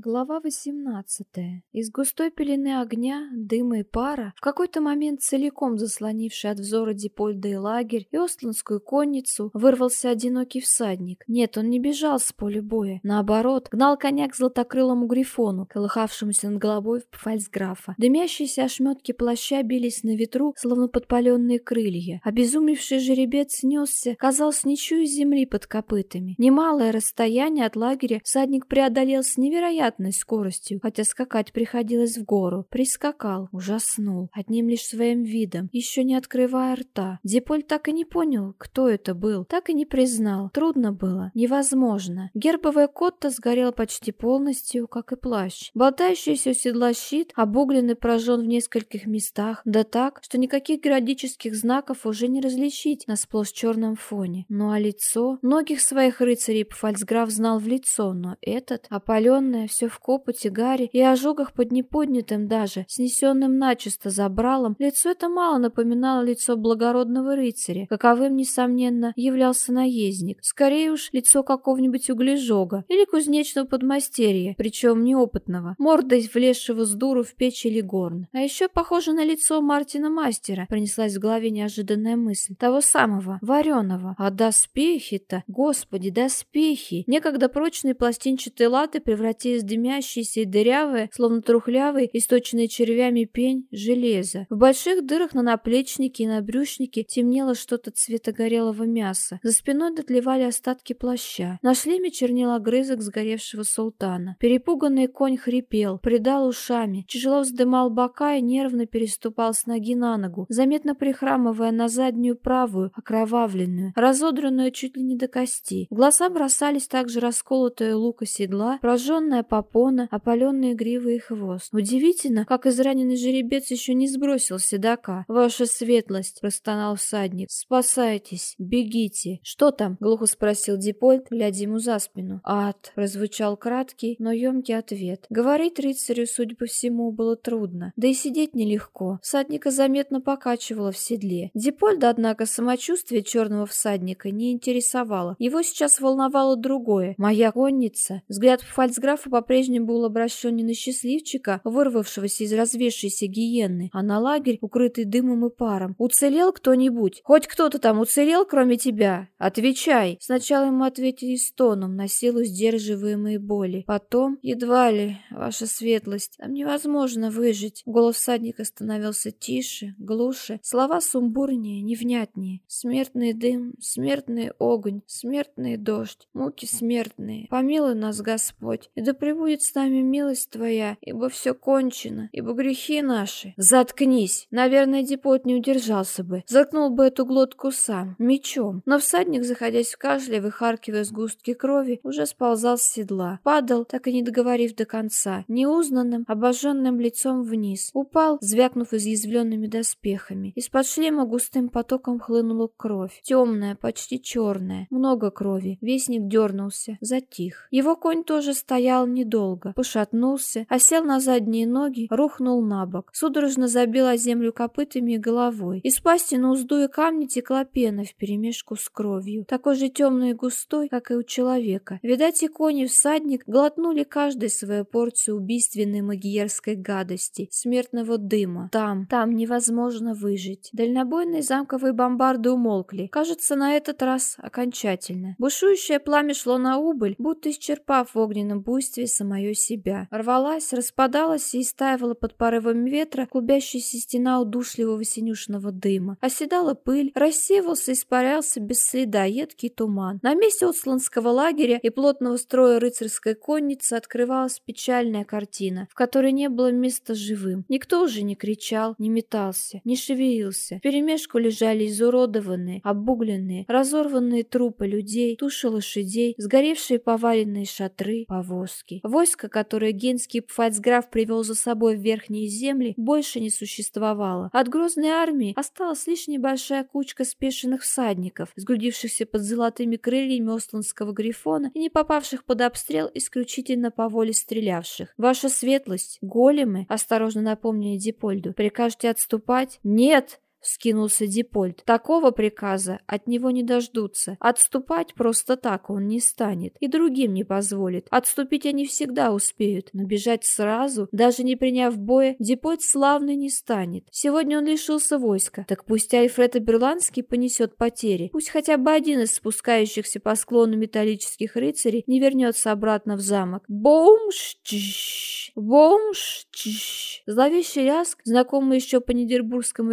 Глава 18. Из густой пелены огня, дыма и пара, в какой-то момент целиком заслонивший от взора Дипольда и лагерь и Остландскую конницу, вырвался одинокий всадник. Нет, он не бежал с поля боя. Наоборот, гнал коня к златокрылому грифону, колыхавшемуся над головой в фальцграфа. Дымящиеся ошметки плаща бились на ветру, словно подпаленные крылья. Обезумевший жеребец несся, казалось, ничью земли под копытами. Немалое расстояние от лагеря всадник преодолел с невероятной невероятной скоростью, хотя скакать приходилось в гору. Прискакал, ужаснул, одним лишь своим видом, еще не открывая рта. Диполь так и не понял, кто это был, так и не признал. Трудно было, невозможно. Гербовая котта сгорел почти полностью, как и плащ. Болтающийся у седла щит обуглен прожжен в нескольких местах, да так, что никаких героических знаков уже не различить на сплошь черном фоне. Ну а лицо? Многих своих рыцарей Пфальцграф знал в лицо, но этот, опаленное, все в копоте, гаре и ожогах под неподнятым даже, снесенным начисто забралом, лицо это мало напоминало лицо благородного рыцаря, каковым, несомненно, являлся наездник. Скорее уж, лицо какого-нибудь углежога или кузнечного подмастерья, причем неопытного, мордой влезшего с дуру в печь или горн. А еще похоже на лицо Мартина Мастера, принеслась в голове неожиданная мысль. Того самого, вареного. А доспехи-то, господи, доспехи! Некогда прочные пластинчатые латы превратились из дымящейся и дырявое, словно трухлявый, источенный червями пень, железо. В больших дырах на наплечнике и на брюшнике темнело что-то цвета горелого мяса. За спиной дотлевали остатки плаща. На шлеме чернел огрызок сгоревшего султана. Перепуганный конь хрипел, придал ушами, тяжело вздымал бока и нервно переступал с ноги на ногу, заметно прихрамывая на заднюю правую, окровавленную, разодранную чуть ли не до кости. В глаза бросались также расколотые лука седла, прожженная попона, опаленные гривы и хвост. Удивительно, как израненный жеребец еще не сбросил седока. «Ваша светлость!» — простонал всадник. «Спасайтесь! Бегите!» «Что там?» — глухо спросил Дипольт, глядя ему за спину. «Ад!» — прозвучал краткий, но емкий ответ. Говорить рыцарю, судя по всему, было трудно. Да и сидеть нелегко. Всадника заметно покачивало в седле. Дипольда, однако, самочувствие черного всадника не интересовало. Его сейчас волновало другое. «Моя конница!» Взгляд фальцграфа по-прежнему был обращен не на счастливчика, вырвавшегося из развесшейся гиенны, а на лагерь, укрытый дымом и паром. «Уцелел кто-нибудь? Хоть кто-то там уцелел, кроме тебя? Отвечай!» Сначала ему ответили стоном, на силу сдерживаемой боли. Потом, едва ли, ваша светлость, там невозможно выжить. Голос всадника становился тише, глуше, слова сумбурнее, невнятнее. Смертный дым, смертный огонь, смертный дождь, муки смертные. Помилуй нас, Господь, и да пребудет с нами милость Твоя, ибо все кончено, ибо грехи наши. Заткнись! Наверное, Дипот не удержался бы, заткнул бы эту глотку сам, мечом. Но всадник, заходясь в кашле, выхаркивая сгустки крови, уже сползал с седла. Падал, так и не договорив до конца, неузнанным, обожженным лицом вниз. Упал, звякнув изъязвленными доспехами. Из-под шлема густым потоком хлынула кровь. Темная, почти черная. Много крови. Вестник дернулся, затих. Его конь тоже стоял недолго, пошатнулся, осел на задние ноги, рухнул на бок, судорожно забил о землю копытами и головой. Из пасти на узду и камни текла пена вперемешку с кровью, такой же темной и густой, как и у человека. Видать, и кони всадник глотнули каждый свою порцию убийственной магиерской гадости, смертного дыма. Там, там невозможно выжить. Дальнобойные замковые бомбарды умолкли. Кажется, на этот раз окончательно. Бушующее пламя шло на убыль, будто исчерпав в огненном буйстве самое себя. Рвалась, распадалась и истаивала под порывами ветра клубящаяся стена удушливого синюшного дыма. Оседала пыль, рассеивался, испарялся без следа едкий туман. На месте Отсланского лагеря и плотного строя рыцарской конницы открывалась печальная картина, в которой не было места живым. Никто уже не кричал, не метался, не шевелился. В перемешку лежали изуродованные, обугленные, разорванные трупы людей, туши лошадей, сгоревшие поваленные шатры, повозки. Войско, которое генский пфальцграф привел за собой в верхние земли, больше не существовало. От грозной армии осталась лишь небольшая кучка спешенных всадников, сгрудившихся под золотыми крыльями Остландского грифона и не попавших под обстрел исключительно по воле стрелявших. «Ваша светлость, големы», — осторожно напомнили Дипольду, — «прикажете отступать?» «Нет!» Вскинулся Дипольт. «Такого приказа от него не дождутся. Отступать просто так он не станет и другим не позволит. Отступить они всегда успеют, но бежать сразу, даже не приняв боя, Дипольт славный не станет. Сегодня он лишился войска, так пусть Альфред Аберландский понесет потери. Пусть хотя бы один из спускающихся по склону металлических рыцарей не вернется обратно в замок. Бомш-чш! Бомш-чш! Зловещий ляск, знакомый еще по Нидербургскому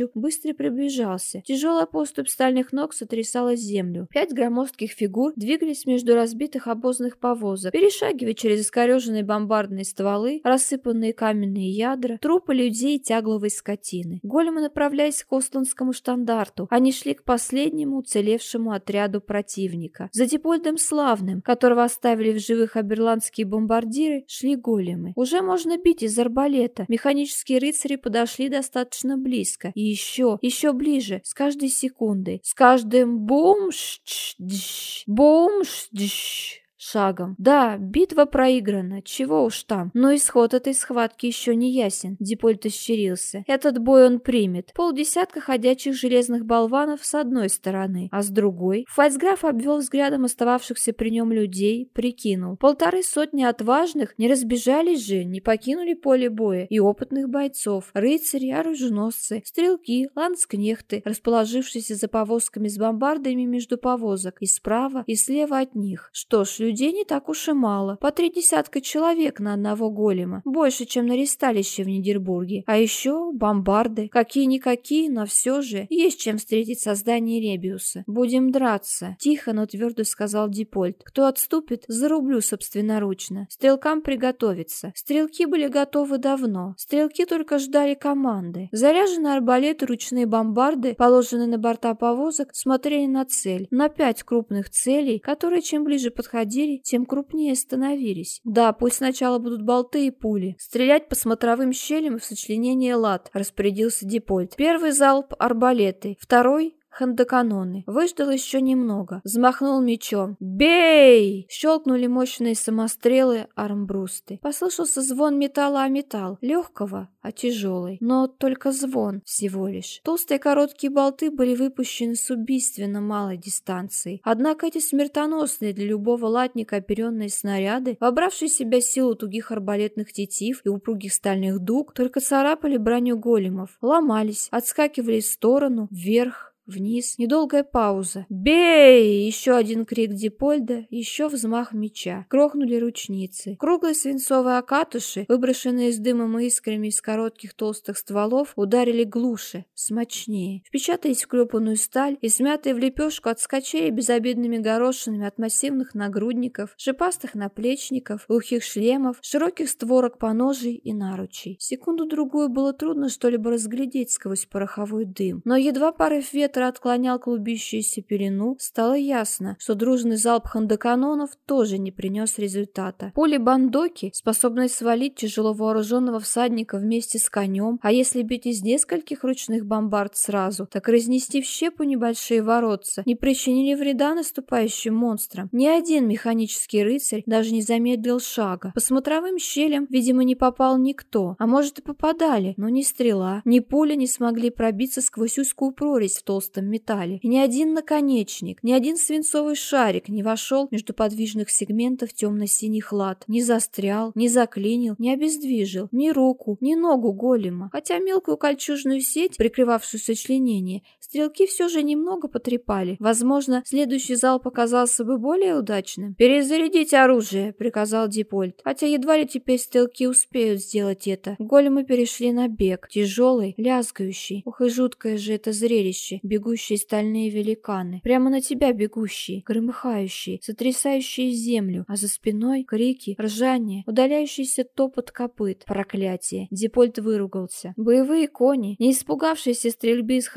ристалищу, быстро приближался. Тяжелая поступь стальных ног сотрясала землю. Пять громоздких фигур двигались между разбитых обозных повозок, перешагивая через искореженные бомбардные стволы, рассыпанные каменные ядра, трупы людей и тягловой скотины. Големы направлялись к Остландскому штандарту. Они шли к последнему уцелевшему отряду противника. За Дипольдом Славным, которого оставили в живых аберландские бомбардиры, шли големы. Уже можно бить из арбалета. Механические рыцари подошли достаточно близко. И еще, еще ближе, с каждой секундой, с каждым бум-ш-дж, бум-ш-дж шагом. Да, битва проиграна, чего уж там. Но исход этой схватки еще не ясен. Дипольт ощерился. Этот бой он примет. Полдесятка ходячих железных болванов с одной стороны, а с другой. Фальцграф обвел взглядом остававшихся при нем людей, прикинул. Полторы сотни отважных не разбежались же, не покинули поле боя. И опытных бойцов, рыцари, оруженосцы, стрелки, ланскнехты, расположившиеся за повозками с бомбардами между повозок, и справа, и слева от них. Что ж, людей не так уж и мало. По три десятка человек на одного голема. Больше, чем на ресталище в Нидербурге. А еще бомбарды. Какие-никакие, но все же есть чем встретить создание Ребиуса. Будем драться. Тихо, но твердо сказал Дипольт. Кто отступит, зарублю собственноручно. Стрелкам приготовиться. Стрелки были готовы давно. Стрелки только ждали команды. Заряженные арбалеты, ручные бомбарды, положенные на борта повозок, смотрели на цель. На пять крупных целей, которые чем ближе подходили, подходили, тем крупнее становились. Да, пусть сначала будут болты и пули. Стрелять по смотровым щелям в сочленение лад, распорядился Дипольт. Первый залп — арбалеты, второй хандаканоны. Выждал еще немного. Взмахнул мечом. «Бей!» Щелкнули мощные самострелы армбрусты. Послышался звон металла о металл. Легкого, а тяжелый. Но только звон всего лишь. Толстые короткие болты были выпущены с убийственно малой дистанции. Однако эти смертоносные для любого латника оперенные снаряды, вобравшие в себя силу тугих арбалетных тетив и упругих стальных дуг, только царапали броню големов, ломались, отскакивали в сторону, вверх, Вниз. Недолгая пауза. «Бей!» Еще один крик Дипольда, еще взмах меча. Крохнули ручницы. Круглые свинцовые окатыши, выброшенные с дымом и искрами из коротких толстых стволов, ударили глуше, смачнее. Впечатались в клепанную сталь и смятые в лепешку отскочили безобидными горошинами от массивных нагрудников, шипастых наплечников, глухих шлемов, широких створок поножей и наручей. Секунду-другую было трудно что-либо разглядеть сквозь пороховой дым, но едва порыв ветра быстро отклонял клубящуюся пелену, стало ясно, что дружный залп хандаканонов тоже не принес результата. Пули бандоки, способные свалить тяжело вооруженного всадника вместе с конем, а если бить из нескольких ручных бомбард сразу, так разнести в щепу небольшие воротца, не причинили вреда наступающим монстрам. Ни один механический рыцарь даже не замедлил шага. По смотровым щелям, видимо, не попал никто, а может и попадали, но ни стрела, ни пуля не смогли пробиться сквозь узкую прорезь в толстом толстом металле, и ни один наконечник, ни один свинцовый шарик не вошел между подвижных сегментов темно-синих лад, не застрял, не заклинил, не обездвижил ни руку, ни ногу голема. Хотя мелкую кольчужную сеть, прикрывавшую сочленение, стрелки все же немного потрепали. Возможно, следующий зал показался бы более удачным. «Перезарядить оружие!» — приказал Дипольт. Хотя едва ли теперь стрелки успеют сделать это. Големы перешли на бег. Тяжелый, лязгающий. Ух и жуткое же это зрелище бегущие стальные великаны, прямо на тебя бегущие, громыхающие, сотрясающие землю, а за спиной крики, ржание, удаляющийся топот копыт. Проклятие! Дипольт выругался. Боевые кони, не испугавшиеся стрельбы из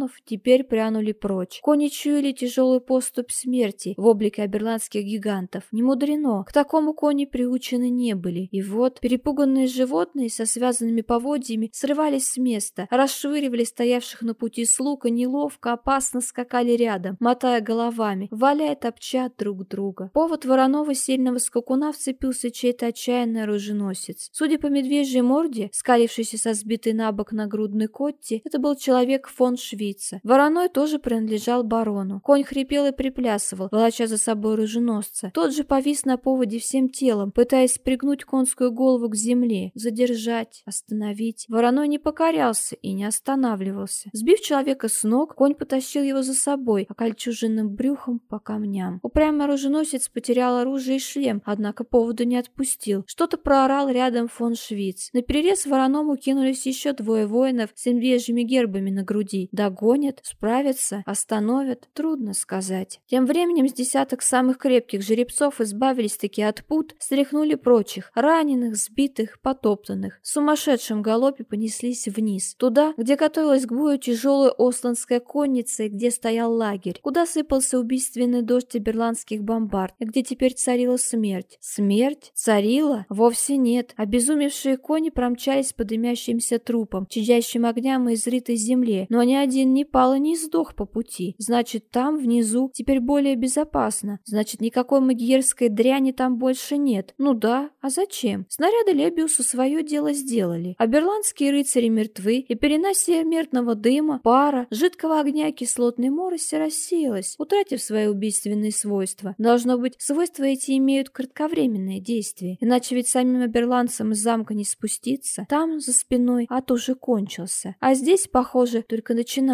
хандаканонов, теперь прянули прочь. Кони чуяли тяжелую поступь смерти в облике аберландских гигантов. Не мудрено, к такому кони приучены не были. И вот перепуганные животные со связанными поводьями срывались с места, расшвыривали стоявших на пути слуг и неловко, опасно скакали рядом, мотая головами, валяя топча друг друга. Повод Воронова сильного скакуна вцепился чей-то отчаянный оруженосец. Судя по медвежьей морде, скалившейся со сбитой на бок нагрудной котти, это был человек фон Швейца. Вороной тоже принадлежал барону. Конь хрипел и приплясывал, волоча за собой оруженосца. Тот же повис на поводе всем телом, пытаясь пригнуть конскую голову к земле, задержать, остановить. Вороной не покорялся и не останавливался. Сбив человека с ног, конь потащил его за собой, окольчуженным брюхом по камням. Упрямый оруженосец потерял оружие и шлем, однако поводу не отпустил. Что-то проорал рядом фон Швиц. На перерез вороному кинулись еще двое воинов с медвежьими гербами на груди. Догонят, справятся, остановят, трудно сказать. Тем временем с десяток самых крепких жеребцов избавились-таки от пут, стряхнули прочих, раненых, сбитых, потоптанных. В сумасшедшем галопе понеслись вниз, туда, где готовилась к бою тяжелая осланская конница и где стоял лагерь, куда сыпался убийственный дождь берландских бомбард, и где теперь царила смерть. Смерть? Царила? Вовсе нет. Обезумевшие кони промчались по дымящимся трупам, чадящим огням и изрытой земле, но ни один не пал и не сдох по пути. Значит, там, внизу, теперь более безопасно. Значит, никакой магиерской дряни там больше нет. Ну да, а зачем? Снаряды Лебиуса свое дело сделали. А берландские рыцари мертвы, и пелена смертного дыма, пара, жидкого огня кислотной мороси рассеялась, утратив свои убийственные свойства. Должно быть, свойства эти имеют кратковременное действие, иначе ведь самим оберландцам из замка не спуститься. Там, за спиной, ад уже кончился. А здесь, похоже, только начинается.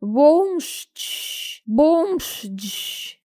Бомш-ч, бомш-дж.